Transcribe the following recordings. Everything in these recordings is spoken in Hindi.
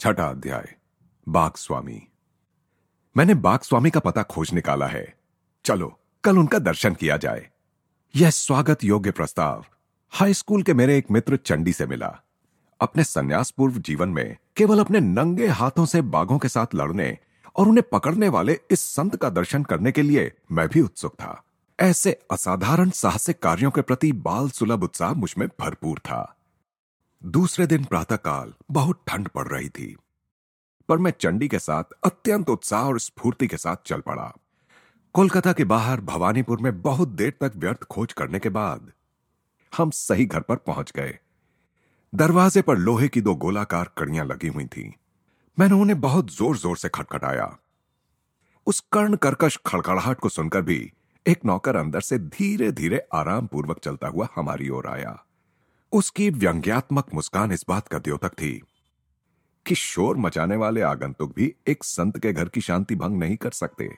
छठा अध्याय बाघ स्वामी मैंने बाग स्वामी का पता खोज निकाला है। चलो, कल उनका दर्शन किया जाए। यह स्वागत योग्य प्रस्ताव हाई स्कूल के मेरे एक मित्र चंडी से मिला। अपने संन्यास पूर्व जीवन में केवल अपने नंगे हाथों से बाघों के साथ लड़ने और उन्हें पकड़ने वाले इस संत का दर्शन करने के लिए मैं भी उत्सुक था। ऐसे असाधारण साहसिक कार्यों के प्रति बाल सुलभ उत्साह मुझमें भरपूर था। दूसरे दिन प्रातःकाल बहुत ठंड पड़ रही थी, पर मैं चंडी के साथ अत्यंत उत्साह और स्फूर्ति के साथ चल पड़ा। कोलकाता के बाहर भवानीपुर में बहुत देर तक व्यर्थ खोज करने के बाद हम सही घर पर पहुँच गए। दरवाजे पर लोहे की दो गोलाकार कड़ियाँ लगी हुई थी। मैंने उन्हें बहुत ज़ोर ज़ोर से खटखटाया। उस कर्ण कर्कश खड़खड़ाहट को सुनकर भी एक नौकर अंदर से धीरे धीरे आराम पूर्वक चलता हुआ हमारी ओर आया। उसकी व्यंग्यात्मक मुस्कान इस बात का द्योतक थी कि शोर मचाने वाले आगंतुक भी एक संत के घर की शांति भंग नहीं कर सकते।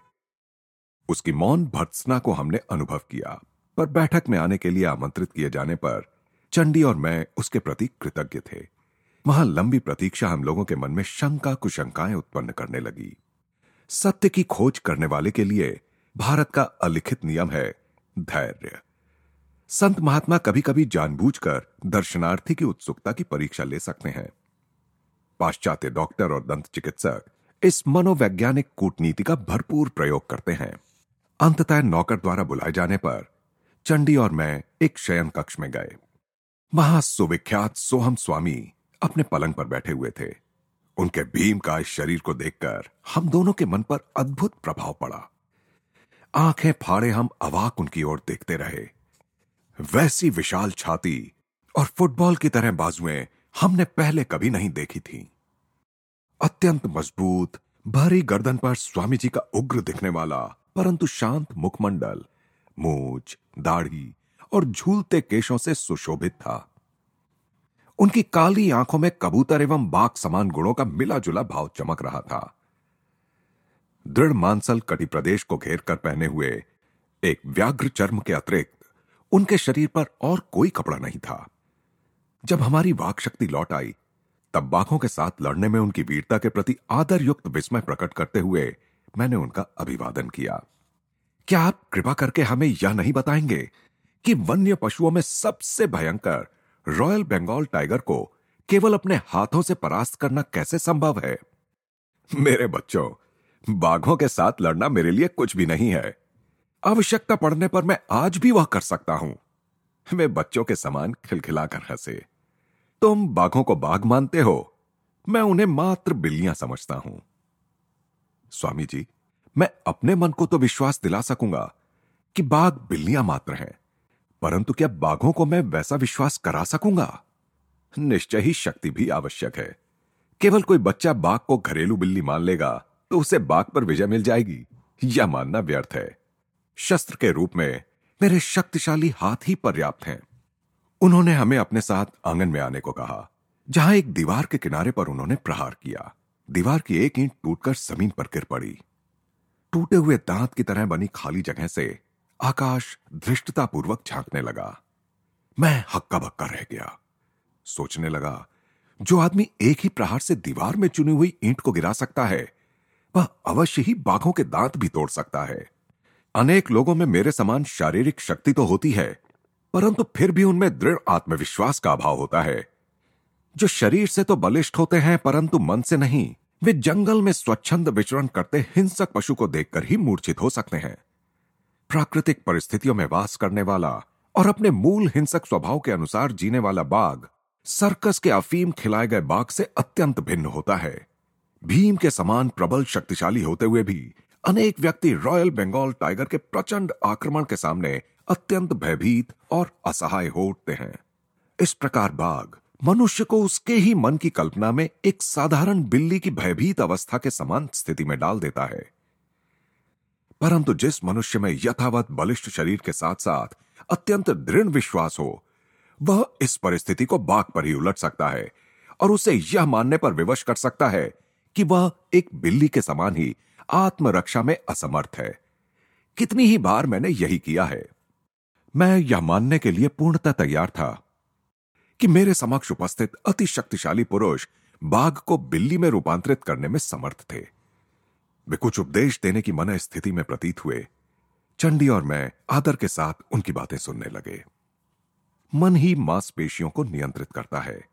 उसकी मौन भर्त्सना को हमने अनुभव किया, पर बैठक में आने के लिए आमंत्रित किए जाने पर चंडी और मैं उसके प्रति कृतज्ञ थे। वहाँ लंबी प्रतीक्षा हम लोगों के मन में शंका कुशंकाएँ उत्पन्न करने लगी। सत्य की खोज करने वाले के लिए भारत का अलिखित नियम है धैर्य। संत महात्मा कभी कभी जानबूझकर दर्शनार्थी की उत्सुकता की परीक्षा ले सकते हैं। पाश्चात्य डॉक्टर और दंत चिकित्सक इस मनोवैज्ञानिक कूटनीति का भरपूर प्रयोग करते हैं। अंततः नौकर द्वारा बुलाए जाने पर चंडी और मैं एक शयन कक्ष में गए। वहाँ सुविख्यात सोहम स्वामी अपने पलंग पर बैठे हुए थे। उनके भीम का इस शरीर को देखकर हम दोनों के मन पर अद्भुत प्रभाव पड़ा। आँखें फाड़े हम अवाक उनकी ओर देखते रहे। वैसी विशाल छाती और फुटबॉल की तरह बाजुएँ हमने पहले कभी नहीं देखी थी। अत्यंत मज़बूत, भारी गर्दन पर स्वामी जी का उग्र दिखने वाला, परंतु शांत मुखमंडल, मूछ, दाढ़ी और झूलते केशों से सुशोभित था। उनकी काली आँखों में कबूतर एवं बाघ समान गुणों का मिला जुला भाव चमक रहा था। दृढ़ मानसल कटी प्रदेश को घेर कर पहने हुए एक व्याघ्र चर्म के अतिरिक्त उनके शरीर पर और कोई कपड़ा नहीं था। जब हमारी वाक शक्ति लौट आई, तब बाघों के साथ लड़ने में उनकी वीरता के प्रति आदर युक्त विस्मय प्रकट करते हुए मैंने उनका अभिवादन किया। क्या आप कृपा करके हमें यह नहीं बताएँगे कि वन्य पशुओं में सबसे भयंकर रॉयल बंगाल टाइगर को केवल अपने हाथों से परास्त करना कैसे संभव है? मेरे बच्चों बाघों के साथ लड़ना मेरे लिए कुछ भी नहीं है। आवश्यकता पड़ने पर मैं आज भी वह कर सकता हूँ। वे बच्चों के समान खिलखिलाकर हंसे। तुम बाघों को बाघ मानते हो। मैं उन्हें मात्र बिल्लियाँ समझता हूँ। स्वामी जी, मैं अपने मन को तो विश्वास दिला सकूँगा कि बाघ बिल्लियाँ मात्र हैं, परंतु क्या बाघों को मैं वैसा विश्वास करा सकूँगा? निश्चय ही शक्ति भी आवश्यक है। केवल कोई बच्चा बाघ को घरेलू बिल्ली मान लेगा तो उसे बाघ पर विजय मिल जाएगी। यह मानना व्यर्थ है। शस्त्र के रूप में मेरे शक्तिशाली हाथ ही पर्याप्त हैं। उन्होंने हमें अपने साथ आँगन में आने को कहा, जहाँ एक दीवार के किनारे पर उन्होंने प्रहार किया। दीवार की एक ईंट टूटकर ज़मीन पर गिर पड़ी। टूटे हुए दांत की तरह बनी खाली जगह से आकाश धृष्टतापूर्वक झांकने लगा। मैं हक्का बक्का रह गया। सोचने लगा, जो आदमी एक ही प्रहार से दीवार में चुनी हुई ईंट को गिरा सकता है, वह अवश्य ही बाघों के दांत भी तोड़ सकता है। अनेक लोगों में मेरे समान शारीरिक शक्ति तो होती है, परंतु फिर भी उनमें दृढ़ आत्मविश्वास का अभाव होता है। जो शरीर से तो बलिष्ठ होते हैं, परंतु मन से नहीं, वे जंगल में स्वच्छंद विचरण करते हिंसक पशु को देखकर ही मूर्छित हो सकते हैं। प्राकृतिक परिस्थितियों में वास करने वाला और अपने मूल हिंसक स्वभाव के अनुसार जीने वाला बाघ, सर्कस के अफीम खिलाए गए बाघ से अत्यंत भिन्न होता है। भीम के समान प्रबल शक्तिशाली होते हुए भी अनेक व्यक्ति रॉयल बंगाल टाइगर के प्रचंड आक्रमण के सामने अत्यंत भयभीत और असहाय हो उठते हैं। इस प्रकार बाघ मनुष्य को उसके ही मन की कल्पना में एक साधारण बिल्ली की भयभीत अवस्था के समान स्थिति में डाल देता है। परंतु जिस मनुष्य में यथावत बलिष्ठ शरीर के साथ साथ अत्यंत दृढ़ विश्वास हो, वह इस परिस्थिति को बाघ पर ही उलट सकता है और उसे यह मानने पर विवश कर सकता है कि वह एक बिल्ली के समान ही आत्मरक्षा में असमर्थ है। कितनी ही बार मैंने यही किया है। मैं यह मानने के लिए पूर्णतः तैयार था कि मेरे समक्ष उपस्थित अति शक्तिशाली पुरुष बाघ को बिल्ली में रूपांतरित करने में समर्थ थे। वे कुछ उपदेश देने की मन स्थिति में प्रतीत हुए। चंडी और मैं आदर के साथ उनकी बातें सुनने लगे। मन ही मांसपेशियों को नियंत्रित करता है।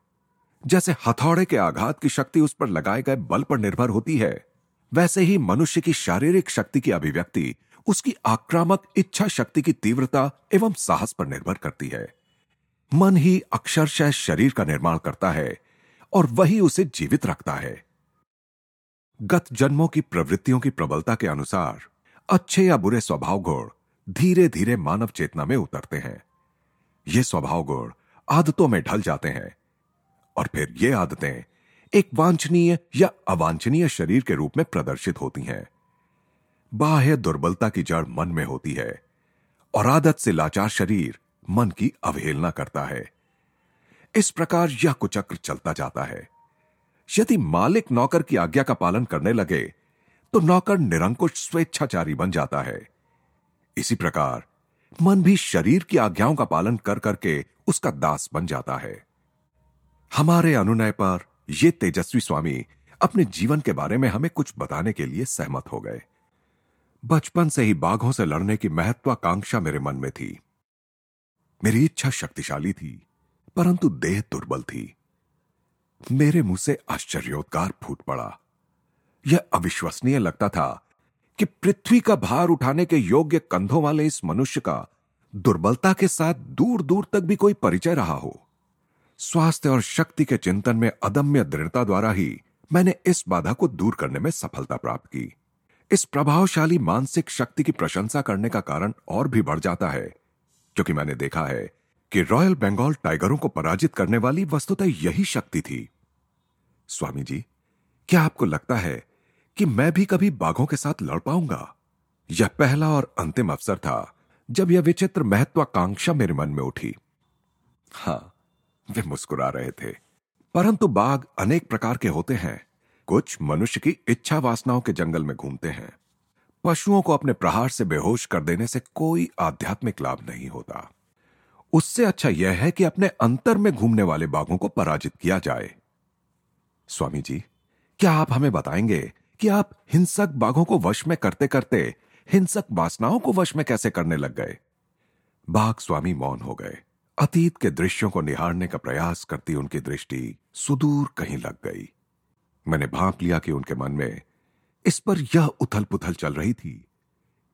जैसे हथौड़े के आघात की शक्ति उस पर लगाए गए बल पर निर्भर होती है, वैसे ही मनुष्य की शारीरिक शक्ति की अभिव्यक्ति उसकी आक्रामक इच्छा शक्ति की तीव्रता एवं साहस पर निर्भर करती है। मन ही अक्षरशः शरीर का निर्माण करता है और वही उसे जीवित रखता है। गत जन्मों की प्रवृत्तियों की प्रबलता के अनुसार अच्छे या बुरे स्वभाव गुण धीरे धीरे मानव चेतना में उतरते हैं। ये स्वभाव गुण आदतों में ढल जाते हैं और फिर ये आदतें एक वांछनीय या अवांछनीय शरीर के रूप में प्रदर्शित होती हैं। बाह्य दुर्बलता की जड़ मन में होती है और आदत से लाचार शरीर मन की अवहेलना करता है। इस प्रकार यह कुचक्र चलता जाता है। यदि मालिक नौकर की आज्ञा का पालन करने लगे तो नौकर निरंकुश स्वेच्छाचारी बन जाता है। इसी प्रकार मन भी शरीर की आज्ञाओं का पालन कर करके उसका दास बन जाता है। हमारे अनुनय पर ये तेजस्वी स्वामी अपने जीवन के बारे में हमें कुछ बताने के लिए सहमत हो गए। बचपन से ही बाघों से लड़ने की महत्वाकांक्षा मेरे मन में थी। मेरी इच्छा शक्तिशाली थी, परंतु देह दुर्बल थी। मेरे मुँह से आश्चर्योद्गार फूट पड़ा। यह अविश्वसनीय लगता था कि पृथ्वी का भार उठाने के योग्य कंधों वाले इस मनुष्य का दुर्बलता के साथ दूर दूर तक भी कोई परिचय रहा हो। स्वास्थ्य और शक्ति के चिंतन में अदम्य दृढ़ता द्वारा ही मैंने इस बाधा को दूर करने में सफलता प्राप्त की। इस प्रभावशाली मानसिक शक्ति की प्रशंसा करने का कारण और भी बढ़ जाता है, क्योंकि मैंने देखा है कि रॉयल बंगाल टाइगरों को पराजित करने वाली वस्तुतः यही शक्ति थी। स्वामी जी, क्या आपको लगता है कि मैं भी कभी बाघों के साथ लड़ पाऊँगा? यह पहला और अंतिम अवसर था जब यह विचित्र महत्वाकांक्षा मेरे मन में उठी। हाँ वे मुस्कुरा रहे थे। परंतु बाघ अनेक प्रकार के होते हैं। कुछ मनुष्य की इच्छा वासनाओं के जंगल में घूमते हैं। पशुओं को अपने प्रहार से बेहोश कर देने से कोई आध्यात्मिक लाभ नहीं होता। उससे अच्छा यह है कि अपने अंतर में घूमने वाले बाघों को पराजित किया जाए। स्वामी जी, क्या आप हमें बताएँगे कि आप हिंसक बाघों को वश में करते करते हिंसक वासनाओं को वश में कैसे करने लग गए? बाघ स्वामी मौन हो गए। अतीत के दृश्यों को निहारने का प्रयास करती उनकी दृष्टि सुदूर कहीं लग गई। मैंने भांप लिया कि उनके मन में इस पर यह उथल पुथल चल रही थी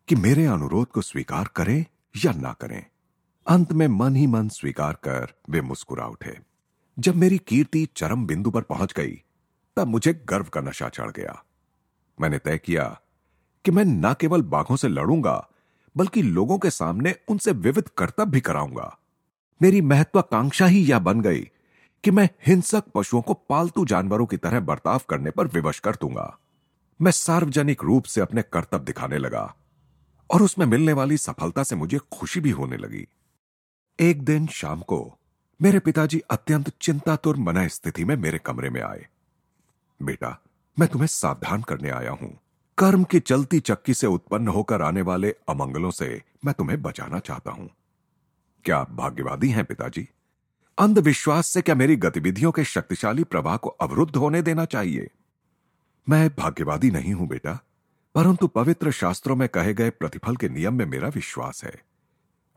कि मेरे अनुरोध को स्वीकार करें या ना करें। अंत में मन ही मन स्वीकार कर वे मुस्कुरा उठे। जब मेरी कीर्ति चरम बिंदु पर पहुँच गई, तब मुझे गर्व का नशा चढ़ गया। मैंने तय किया कि मैं न केवल बाघों से लड़ूँगा, बल्कि लोगों के सामने उनसे विविध कर्तव्य भी कराऊँगा। मेरी महत्वाकांक्षा ही यह बन गई कि मैं हिंसक पशुओं को पालतू जानवरों की तरह बर्ताव करने पर विवश कर दूँगा। मैं सार्वजनिक रूप से अपने कर्तव्य दिखाने लगा और उसमें मिलने वाली सफलता से मुझे खुशी भी होने लगी। एक दिन शाम को मेरे पिताजी अत्यंत चिंतातुर मना स्थिति में मेरे कमरे में आए। बेटा, मैं तुम्हें सावधान करने आया हूँ। कर्म की चलती चक्की से उत्पन्न होकर आने वाले अमंगलों से मैं तुम्हें बचाना चाहता हूँ। क्या आप भाग्यवादी हैं पिताजी? अंधविश्वास से क्या मेरी गतिविधियों के शक्तिशाली प्रवाह को अवरुद्ध होने देना चाहिए? मैं भाग्यवादी नहीं हूँ बेटा, परंतु पवित्र शास्त्रों में कहे गए प्रतिफल के नियम में मेरा विश्वास है।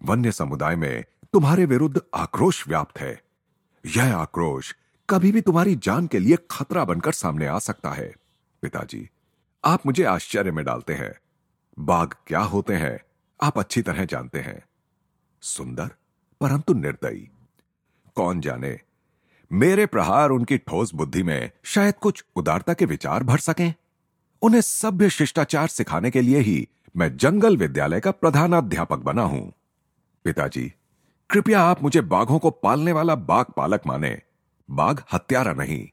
वन्य समुदाय में तुम्हारे विरुद्ध आक्रोश व्याप्त है। यह आक्रोश कभी भी तुम्हारी जान के लिए खतरा बनकर सामने आ सकता है। पिताजी, आप मुझे आश्चर्य में डालते हैं। बाघ क्या होते हैं, आप अच्छी तरह जानते हैं। सुंदर? परंतु निर्दयी। कौन जाने? मेरे प्रहार उनकी ठोस बुद्धि में शायद कुछ उदारता के विचार भर सकें। उन्हें सभ्य शिष्टाचार सिखाने के लिए ही मैं जंगल विद्यालय का प्रधानाध्यापक बना हूँ। पिताजी, कृपया आप मुझे बाघों को पालने वाला बाघ पालक माने। बाघ हत्यारा नहीं।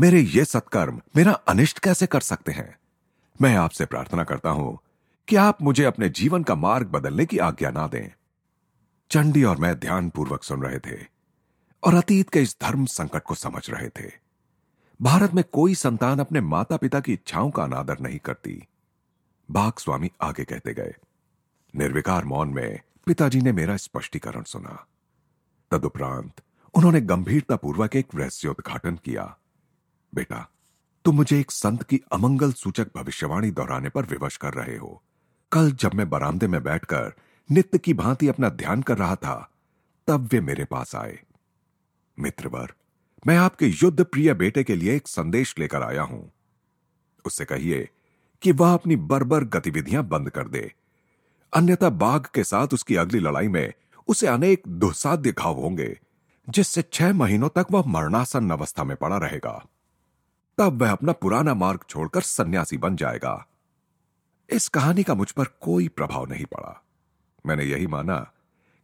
मेरे ये सत्कर्म मेरा अनिष्ट कैसे कर सकते हैं? मैं आपसे प्रार्थना करता हूँ कि आप मुझे अपने जीवन का मार्ग बदलने की आज्ञा ना दें। चंडी और मैं ध्यानपूर्वक सुन रहे थे और अतीत के इस धर्म संकट को समझ रहे थे। भारत में कोई संतान अपने माता पिता की इच्छाओं का अनादर नहीं करती। बाघ स्वामी आगे कहते गए, निर्विकार मौन में पिताजी ने मेरा स्पष्टीकरण सुना। तदुपरांत उन्होंने गंभीरतापूर्वक एक रहस्योद्घाटन किया। बेटा, तुम मुझे एक संत की अमंगल सूचक भविष्यवाणी दोहराने पर विवश कर रहे हो। कल जब मैं बरामदे में बैठकर नित्य की भांति अपना ध्यान कर रहा था, तब वे मेरे पास आए। मित्रवर, मैं आपके युद्ध प्रिय बेटे के लिए एक संदेश लेकर आया हूँ। उससे कहिए कि वह अपनी बर्बर गतिविधियाँ बंद कर दे। अन्यथा बाघ के साथ उसकी अगली लड़ाई में उसे अनेक दुस्साध्य घाव होंगे, जिससे छह महीनों तक वह मरणासन अवस्था में पड़ा रहेगा। तब वह अपना पुराना मार्ग छोड़कर सन्यासी बन जाएगा। इस कहानी का मुझ पर कोई प्रभाव नहीं पड़ा। मैंने यही माना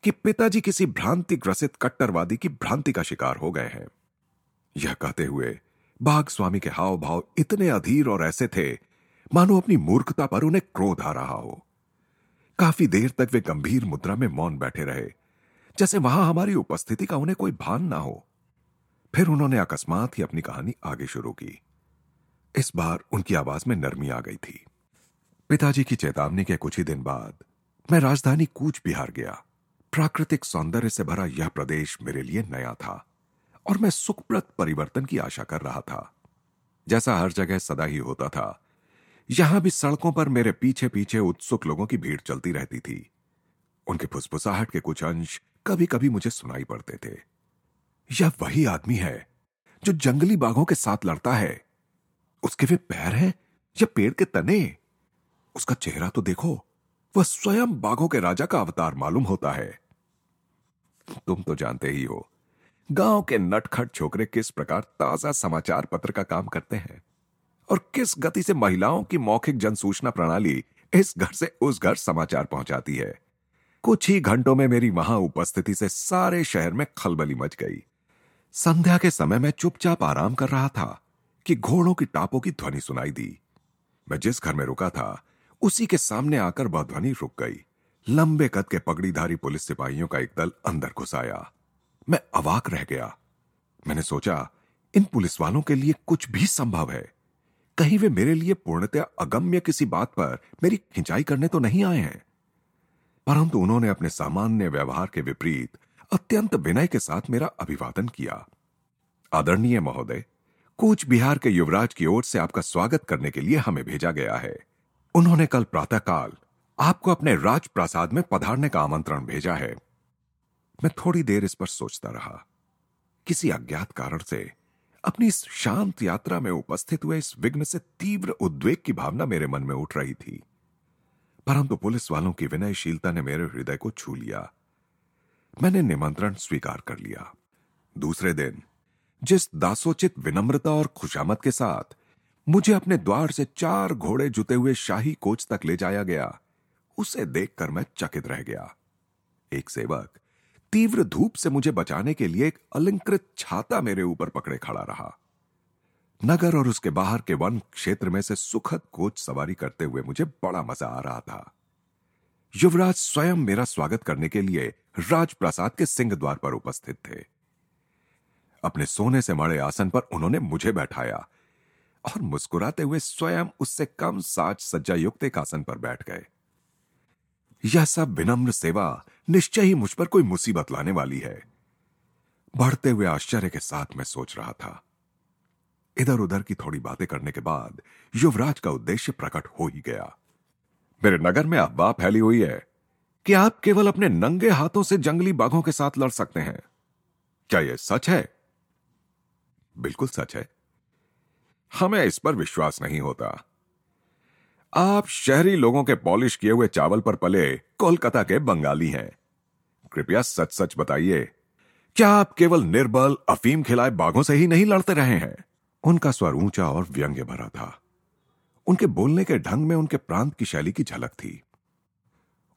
कि पिताजी किसी भ्रांति ग्रसित कट्टरवादी की भ्रांति का शिकार हो गए हैं। यह कहते हुए बाघ स्वामी के हाव भाव इतने अधीर और ऐसे थे, मानो अपनी मूर्खता पर उन्हें क्रोध आ रहा हो। काफ़ी देर तक वे गंभीर मुद्रा में मौन बैठे रहे, जैसे वहाँ हमारी उपस्थिति का उन्हें कोई भान ना हो। फिर उन्होंने अकस्मात ही अपनी कहानी आगे शुरू की। इस बार उनकी आवाज़ में नरमी आ गई थी। पिताजी की चेतावनी के कुछ ही दिन बाद मैं राजधानी कूच बिहार गया। प्राकृतिक सौंदर्य से भरा यह प्रदेश मेरे लिए नया था और मैं सुखप्रद परिवर्तन की आशा कर रहा था। जैसा हर जगह सदा ही होता था, यहाँ भी सड़कों पर मेरे पीछे पीछे उत्सुक लोगों की भीड़ चलती रहती थी। उनके फुसफुसाहट के कुछ अंश कभी कभी मुझे सुनाई पड़ते थे। यह वही आदमी है जो जंगली बाघों के साथ लड़ता है। उसके वे पैर हैं या पेड़ के तने? उसका चेहरा तो देखो। वह स्वयं बाघों के राजा का अवतार मालूम होता है। तुम तो जानते ही हो, गाँव के नटखट छोकरे किस प्रकार ताज़ा समाचार पत्र का काम करते हैं और किस गति से महिलाओं की मौखिक जनसूचना प्रणाली इस घर से उस घर समाचार पहुंचाती है। कुछ ही घंटों में मेरी वहाँ उपस्थिति से सारे शहर में खलबली मच गई। संध्या के समय मैं चुपचाप आराम कर रहा था कि घोड़ों की टापों की ध्वनि सुनाई दी। मैं जिस घर में रुका था उसी के सामने आकर वह ध्वनि रुक गई। लंबे कद के पगड़ीधारी पुलिस सिपाहियों का एक दल अंदर घुस आया। मैं अवाक रह गया। मैंने सोचा, इन पुलिस वालों के लिए कुछ भी संभव है। कहीं वे मेरे लिए पूर्णतया अगम्य किसी बात पर मेरी खिंचाई करने तो नहीं आए हैं। परंतु उन्होंने अपने सामान्य व्यवहार के विपरीत अत्यंत विनय के साथ मेरा अभिवादन किया। आदरणीय महोदय, कूच बिहार के युवराज की ओर से आपका स्वागत करने के लिए हमें भेजा गया है। उन्होंने कल प्रातःकाल आपको अपने राजप्रासाद में पधारने का आमंत्रण भेजा है। मैं थोड़ी देर इस पर सोचता रहा। किसी अज्ञात कारण से अपनी इस शांत यात्रा में उपस्थित हुए इस विघ्न से तीव्र उद्वेग की भावना मेरे मन में उठ रही थी। परंतु पुलिस वालों की विनयशीलता ने मेरे हृदय को छू लिया। मैंने निमंत्रण स्वीकार कर लिया। दूसरे दिन जिस दासोचित विनम्रता और खुशामत के साथ मुझे अपने द्वार से चार घोड़े जुते हुए शाही कोच तक ले जाया गया। उसे देखकर मैं चकित रह गया। एक सेवक तीव्र धूप से मुझे बचाने के लिए एक अलंकृत छाता मेरे ऊपर पकड़े खड़ा रहा। नगर और उसके बाहर के वन क्षेत्र में से सुखद कोच सवारी करते हुए मुझे बड़ा मज़ा आ रहा था। युवराज स्वयं मेरा स्वागत करने के लिए राजप्रासाद के सिंह द्वार पर उपस्थित थे। अपने सोने से मड़े आसन पर उन्होंने मुझे बैठाया। और मुस्कुराते हुए स्वयं उससे कम साज सज्जा युक्त एक आसन पर बैठ गए। यह सब विनम्र सेवा निश्चय ही मुझ पर कोई मुसीबत लाने वाली है। बढ़ते हुए आश्चर्य के साथ मैं सोच रहा था। इधर उधर की थोड़ी बातें करने के बाद युवराज का उद्देश्य प्रकट हो ही गया। मेरे नगर में अफवाह फैली हुई है कि आप केवल अपने नंगे हाथों से जंगली बाघों के साथ लड़ सकते हैं। क्या यह सच है? बिल्कुल सच है। हमें इस पर विश्वास नहीं होता। आप शहरी लोगों के पॉलिश किए हुए चावल पर पले कोलकाता के बंगाली हैं। कृपया सच सच बताइए, क्या आप केवल निर्बल, अफीम खिलाए बाघों से ही नहीं लड़ते रहे हैं? उनका स्वर ऊँचा और व्यंग्य भरा था। उनके बोलने के ढंग में उनके प्रांत की शैली की झलक थी।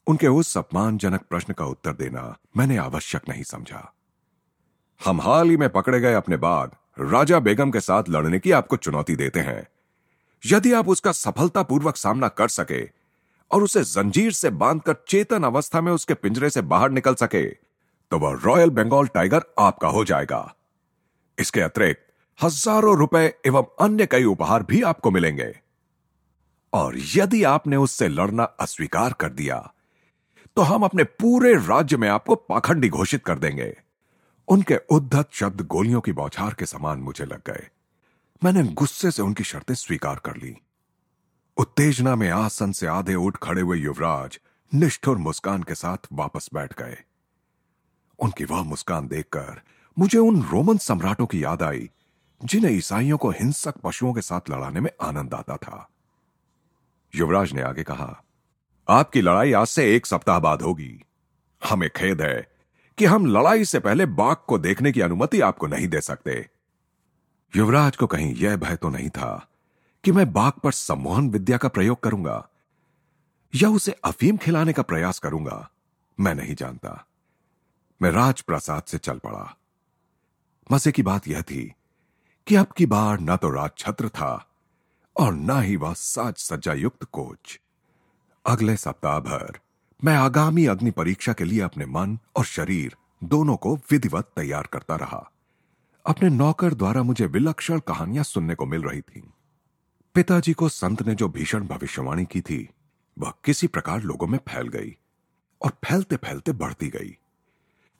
उनके उस अपमानजनक प्रश्न का उत्तर देना मैंने आवश्यक नहीं समझा। हम हाल ही में पकड़े गए अपने बाघ राजा बेगम के साथ लड़ने की आपको चुनौती देते हैं। यदि आप उसका सफलतापूर्वक सामना कर सके और उसे जंजीर से बांधकर चेतन अवस्था में उसके पिंजरे से बाहर निकल सके तो वह रॉयल बंगाल टाइगर आपका हो जाएगा। इसके अतिरिक्त हज़ारों रुपए एवं अन्य कई उपहार भी आपको मिलेंगे। और यदि आपने उससे लड़ना अस्वीकार कर दिया तो हम अपने पूरे राज्य में आपको पाखंडी घोषित कर देंगे। उनके उद्धत शब्द गोलियों की बौछार के समान मुझे लग गए। मैंने गुस्से से उनकी शर्तें स्वीकार कर ली। उत्तेजना में आसन से आधे उठ खड़े हुए युवराज निष्ठुर मुस्कान के साथ वापस बैठ गए। उनकी वह मुस्कान देखकर मुझे उन रोमन सम्राटों की याद आई, जिन्हें ईसाइयों को हिंसक पशुओं के साथ लड़ाने में आनंद आता था। युवराज ने आगे कहा, आपकी लड़ाई आज से एक सप्ताह बाद होगी। हमें खेद है कि हम लड़ाई से पहले बाघ को देखने की अनुमति आपको नहीं दे सकते। युवराज को कहीं यह भय तो नहीं था कि मैं बाघ पर सम्मोहन विद्या का प्रयोग करूँगा, या उसे अफीम खिलाने का प्रयास करूँगा, मैं नहीं जानता। मैं राजप्रसाद से चल पड़ा। मज़े की बात यह थी कि अब की बार न तो राज छत्र था और न ही वह साज सज्जा युक्त कोच। अगले सप्ताह भर मैं आगामी अग्नि परीक्षा के लिए अपने मन और शरीर दोनों को विधिवत तैयार करता रहा अपने नौकर द्वारा मुझे विलक्षण कहानियाँ सुनने को मिल रही थीं। पिताजी को संत ने जो भीषण भविष्यवाणी की थी, वह किसी प्रकार लोगों में फैल गई और फैलते फैलते बढ़ती गई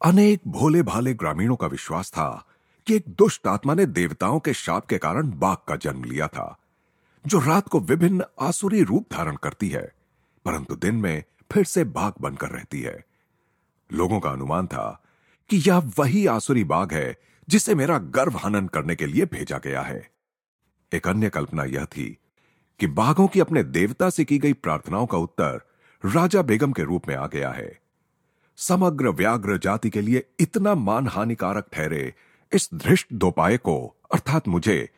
अनेक भोले भाले ग्रामीणों का विश्वास था कि एक दुष्ट आत्मा ने देवताओं के शाप के कारण बाघ का जन्म लिया था, जो रात को विभिन्न आसुरी रूप धारण करती है, परंतु दिन में फिर से बाघ बनकर रहती है। लोगों का अनुमान था कि यह वही आसुरी बाघ है जिसे मेरा गर्व हनन करने के लिए भेजा गया है। एक अन्य कल्पना यह थी कि बाघों की अपने देवता से की गई प्रार्थनाओं का उत्तर राजा बेगम के रूप में आ गया है। समग्र व्याग्र जाति के लिए इतना मान हानिकारक ठहरे इस धृष्ट दोपाय को, अर्थात मुझे,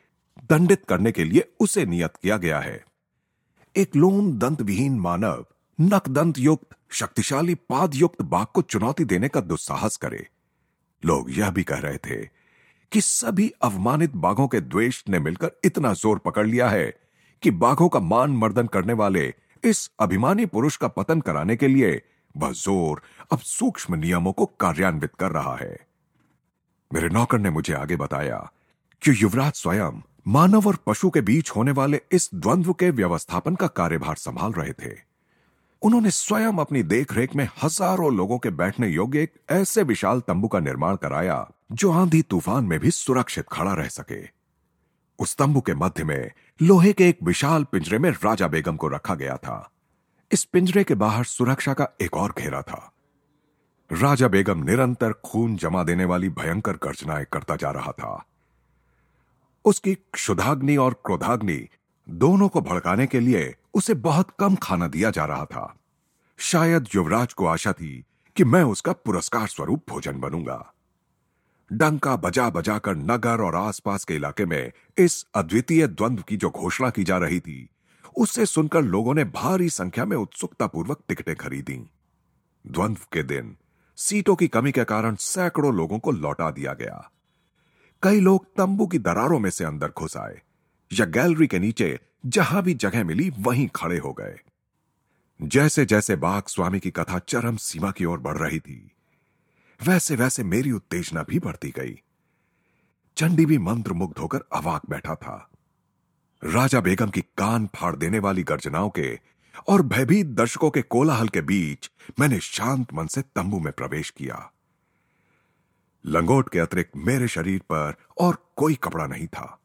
दंडित करने के लिए उसे नियत किया गया है। एक लोन दंत विहीन मानव नक दंत युक्त, शक्तिशाली पाद युक्त बाघ को चुनौती देने का दुस्साहस करे। लोग यह भी कह रहे थे कि सभी अवमानित बाघों के द्वेष ने मिलकर इतना ज़ोर पकड़ लिया है कि बाघों का मान मर्दन करने वाले इस अभिमानी पुरुष का पतन कराने के लिए वह ज़ोर अब सूक्ष्म नियमों को कार्यान्वित कर रहा है। मेरे नौकर ने मुझे आगे बताया कि युवराज स्वयं मानव और पशु के बीच होने वाले इस द्वंद्व के व्यवस्थापन का कार्यभार संभाल रहे थे। उन्होंने स्वयं अपनी देखरेख में हज़ारों लोगों के बैठने योग्य एक ऐसे विशाल तंबू का निर्माण कराया, जो आंधी तूफ़ान में भी सुरक्षित खड़ा रह सके। उस तंबू के मध्य में लोहे के एक विशाल पिंजरे में राजा बेगम को रखा गया था। इस पिंजरे के बाहर सुरक्षा का एक और घेरा था। राजा बेगम निरंतर खून जमा देने वाली भयंकर गर्जनाएँ करता जा रहा था। उसकी क्षुधाग्नि और क्रोधाग्नि दोनों को भड़काने के लिए उसे बहुत कम खाना दिया जा रहा था। शायद युवराज को आशा थी कि मैं उसका पुरस्कार स्वरूप भोजन बनूँगा। डंका बजा बजा कर नगर और आसपास के इलाके में इस अद्वितीय द्वंद्व की जो घोषणा की जा रही थी, उससे सुनकर लोगों ने भारी संख्या में उत्सुकतापूर्वक टिकटें खरीदी। द्वंद्व के दिन सीटों की कमी के कारण सैकड़ों लोगों को लौटा दिया गया। कई लोग तंबू की दरारों में से अंदर घुस आए। या गैलरी के नीचे जहाँ भी जगह मिली, वहीं खड़े हो गए। जैसे जैसे बाघ स्वामी की कथा चरम सीमा की ओर बढ़ रही थी वैसे वैसे मेरी उत्तेजना भी बढ़ती गई। चंडी भी मंत्र मुग्ध होकर अवाक बैठा था। राजा बेगम की कान फाड़ देने वाली गर्जनाओं के और भयभीत दर्शकों के कोलाहल के बीच मैंने शांत मन से तंबू में प्रवेश किया। लंगोट के अतिरिक्त मेरे शरीर पर और कोई कपड़ा नहीं था।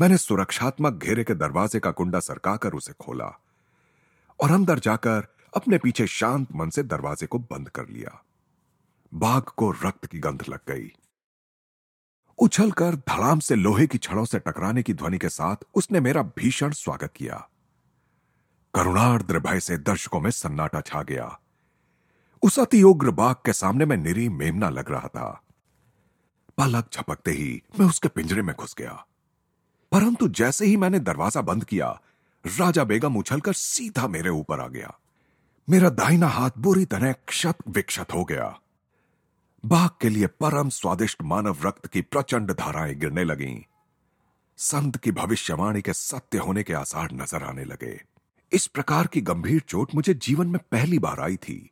मैंने सुरक्षात्मक घेरे के दरवाजे का कुंडा सरकाकर उसे खोला और अंदर जाकर अपने पीछे शांत मन से दरवाजे को बंद कर लिया। बाघ को रक्त की गंध लग गई। उछलकर धड़ाम से लोहे की छड़ों से टकराने की ध्वनि के साथ उसने मेरा भीषण स्वागत किया। करुणार्द्र भय से दर्शकों में सन्नाटा छा गया। उस अति उग्र बाघ के सामने मैं निरी मेमना लग रहा था। पलक झपकते ही मैं उसके पिंजरे में घुस गया। परंतु जैसे ही मैंने दरवाज़ा बंद किया, राजा बेगम उछलकर सीधा मेरे ऊपर आ गया। मेरा दाहिना हाथ बुरी तरह क्षत विक्षत हो गया। बाघ के लिए परम स्वादिष्ट मानव रक्त की प्रचंड धाराएँ गिरने लगीं। संत की भविष्यवाणी के सत्य होने के आसार नज़र आने लगे। इस प्रकार की गंभीर चोट मुझे जीवन में पहली बार आई थी,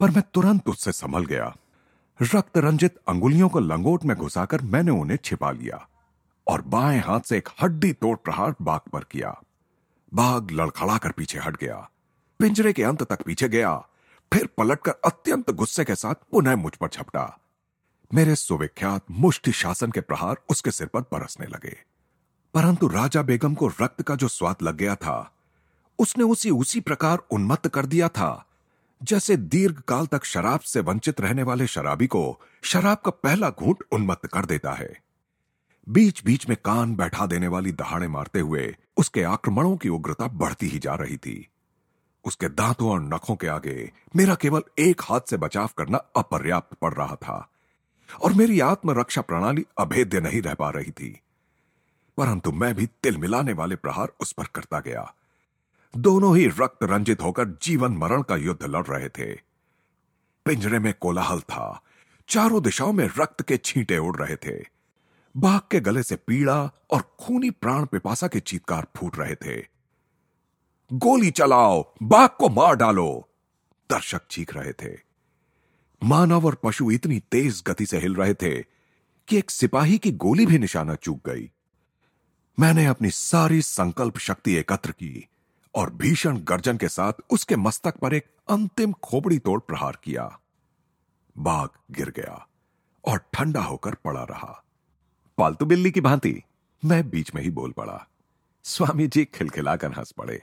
पर मैं तुरंत उससे संभल गया। रक्त रंजित अंगुलियों को लंगोट में घुसाकर मैंने उन्हें छिपा लिया। और बाएँ हाथ से एक हड्डी तोड़ प्रहार बाघ पर किया। बाघ लड़खड़ाकर पीछे हट गया। पिंजरे के अंत तक पीछे गया। फिर पलटकर अत्यंत गुस्से के साथ पुनः मुझ पर झपटा मेरे सुविख्यात, मुष्टि शासन के प्रहार उसके सिर पर बरसने लगे। परंतु राजा बेगम को रक्त का जो स्वाद लग गया था, उसने उसी उसी प्रकार उन्मत्त कर दिया था, जैसे दीर्घ काल तक शराब से वंचित रहने वाले शराबी को शराब का पहला घूंट उन्मत्त कर देता है। बीच बीच में कान बैठा देने वाली दहाड़े मारते हुए उसके आक्रमणों की उग्रता बढ़ती ही जा रही थी। उसके दांतों और नखों के आगे मेरा केवल एक हाथ से बचाव करना अपर्याप्त पड़ रहा था और मेरी आत्मरक्षा प्रणाली अभेद्य नहीं रह पा रही थी। परंतु मैं भी तिल मिलाने वाले प्रहार उस पर करता गया। दोनों ही रक्त रंजित होकर जीवन मरण का युद्ध लड़ रहे थे। पिंजरे में कोलाहल था। चारों दिशाओं में रक्त के छींटे उड़ रहे थे। बाघ के गले से पीड़ा और खूनी प्राण पिपासा के चीतकार फूट रहे थे। गोली चलाओ, बाघ को मार डालो, दर्शक चीख रहे थे। मानव और पशु इतनी तेज गति से हिल रहे थे कि एक सिपाही की गोली भी निशाना चूक गई। मैंने अपनी सारी संकल्प शक्ति एकत्र की और भीषण गर्जन के साथ उसके मस्तक पर एक अंतिम खोपड़ी तोड़ प्रहार किया। बाघ गिर गया और ठंडा होकर पड़ा रहा। पालतू बिल्ली की भांति मैं बीच में ही बोल पड़ा। स्वामी जी खिलखिलाकर हंस पड़े।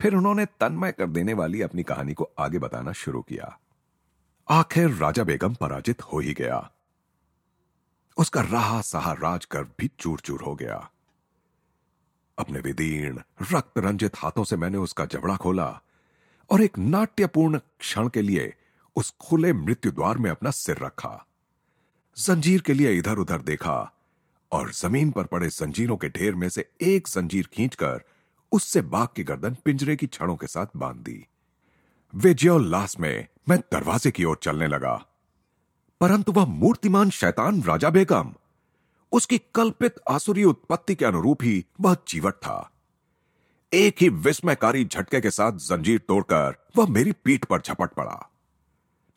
फिर उन्होंने तन्मय कर देने वाली अपनी कहानी को आगे बताना शुरू किया। आखिर राजा बेगम पराजित हो ही गया। उसका रहा सहा राजगर्भ भी चूर चूर हो गया। अपने विदीर्ण रक्त रंजित हाथों से मैंने उसका जबड़ा खोला और एक नाट्यपूर्ण क्षण के लिए उस खुले मृत्यु द्वार में अपना सिर रखा। जंजीर के लिए इधर उधर देखा और ज़मीन पर पड़े संजीरों के ढेर में से एक संजीर खींचकर उससे बाघ की गर्दन पिंजरे की छड़ों के साथ बाँध दी। वे विजयोल्लास में मैं दरवाजे की ओर चलने लगा। परंतु वह मूर्तिमान शैतान राजा बेगम, उसकी कल्पित आसुरी उत्पत्ति के अनुरूप ही वह जीवट था। एक ही विस्मयकारी झटके के साथ जंजीर तोड़कर वह मेरी पीठ पर झपट पड़ा।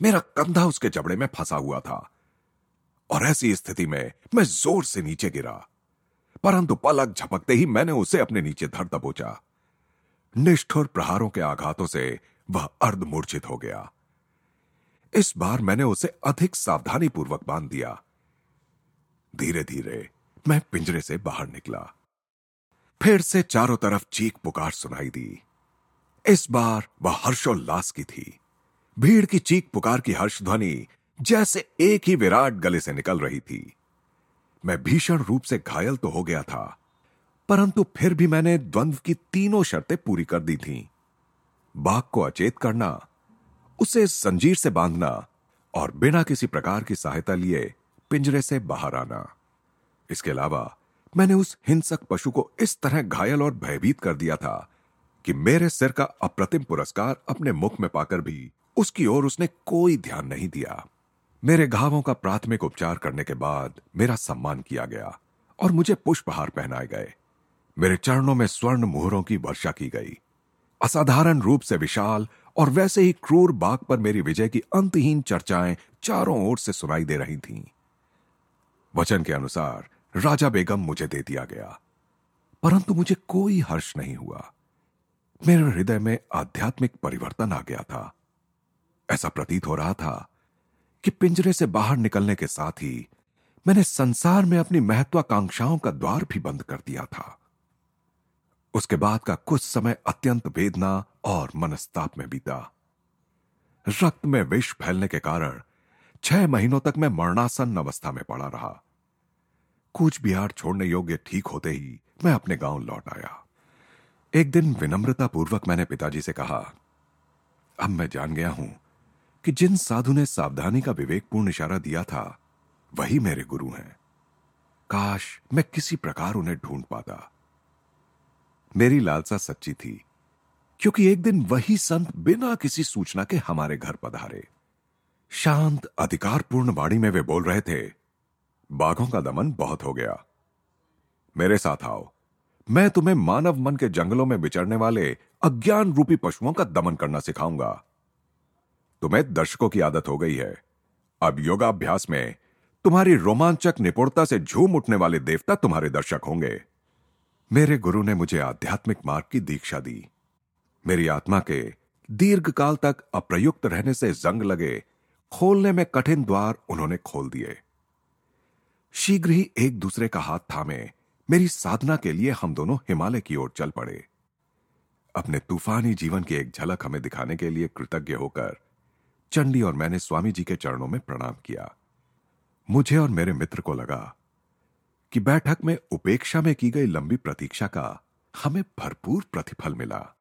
मेरा कंधा उसके जबड़े में फंसा हुआ था। और ऐसी स्थिति में मैं ज़ोर से नीचे गिरा। परंतु पलक झपकते ही मैंने उसे अपने नीचे धर दबोचा। निष्ठुर प्रहारों के आघातों से वह अर्धमूर्छित हो गया। इस बार मैंने उसे अधिक सावधानी पूर्वक बाँध दिया। धीरे धीरे मैं पिंजरे से बाहर निकला। फिर से चारों तरफ़ चीख पुकार सुनाई दी। इस बार वह हर्षोल्लास की थी। भीड़ की चीख पुकार की हर्ष ध्वनि जैसे एक ही विराट गले से निकल रही थी। मैं भीषण रूप से घायल तो हो गया था, परंतु फिर भी मैंने द्वंद्व की तीनों शर्तें पूरी कर दी थीं। बाघ को अचेत करना, उसे संजीर से बांधना और बिना किसी प्रकार की सहायता लिए पिंजरे से बाहर आना। इसके अलावा मैंने उस हिंसक पशु को इस तरह घायल और भयभीत कर दिया था कि मेरे सिर का अप्रतिम पुरस्कार अपने मुख में पाकर भी उसकी ओर उसने कोई ध्यान नहीं दिया। मेरे घावों का प्राथमिक उपचार करने के बाद मेरा सम्मान किया गया और मुझे पुष्पहार पहनाए गए। मेरे चरणों में स्वर्ण मुहरों की वर्षा की गई। असाधारण रूप से विशाल और वैसे ही क्रूर बाग पर मेरी विजय की अंतहीन चर्चाएँ चारों ओर से सुनाई दे रही थीं। वचन के अनुसार राजा बेगम मुझे दे दिया गया। परंतु मुझे कोई हर्ष नहीं हुआ। मेरे हृदय में आध्यात्मिक परिवर्तन आ गया था। ऐसा प्रतीत हो रहा था कि पिंजरे से बाहर निकलने के साथ ही मैंने संसार में अपनी महत्वाकांक्षाओं का द्वार भी बंद कर दिया था। उसके बाद का कुछ समय अत्यंत वेदना और मनस्ताप में बीता। रक्त में विष फैलने के कारण छह महीनों तक मैं मरणासन अवस्था में पड़ा रहा। कूच बिहार छोड़ने योग्य ठीक होते ही मैं अपने गाँव लौट आया। एक दिन विनम्रता पूर्वक मैंने पिताजी से कहा, अब मैं जान गया हूँ कि जिन साधु ने सावधानी का विवेकपूर्ण इशारा दिया था, वही मेरे गुरु हैं। काश मैं किसी प्रकार उन्हें ढूंढ पाता। मेरी लालसा सच्ची थी, क्योंकि एक दिन वही संत बिना किसी सूचना के हमारे घर पधारे। शांत, अधिकारपूर्ण वाणी में वे बोल रहे थे, बाघों का दमन बहुत हो गया। मेरे साथ आओ। मैं तुम्हें मानव मन के जंगलों में विचरने वाले अज्ञान रूपी पशुओं का दमन करना सिखाऊँगा। तुम्हें दर्शकों की आदत हो गई है। अब योगाभ्यास में तुम्हारी रोमांचक निपुणता से झूम उठने वाले देवता तुम्हारे दर्शक होंगे। मेरे गुरु ने मुझे आध्यात्मिक मार्ग की दीक्षा दी। मेरी आत्मा के दीर्घ काल तक अप्रयुक्त रहने से जंग लगे, खोलने में कठिन द्वार उन्होंने खोल दिए। शीघ्र ही एक दूसरे का हाथ थामे, मेरी साधना के लिए हम दोनों हिमालय की ओर चल पड़े। अपने तूफानी जीवन की एक झलक हमें दिखाने के लिए कृतज्ञ होकर चंडी और मैंने स्वामी जी के चरणों में प्रणाम किया। मुझे और मेरे मित्र को लगा कि बैठक में उपेक्षा में की गई लंबी प्रतीक्षा का हमें भरपूर प्रतिफल मिला।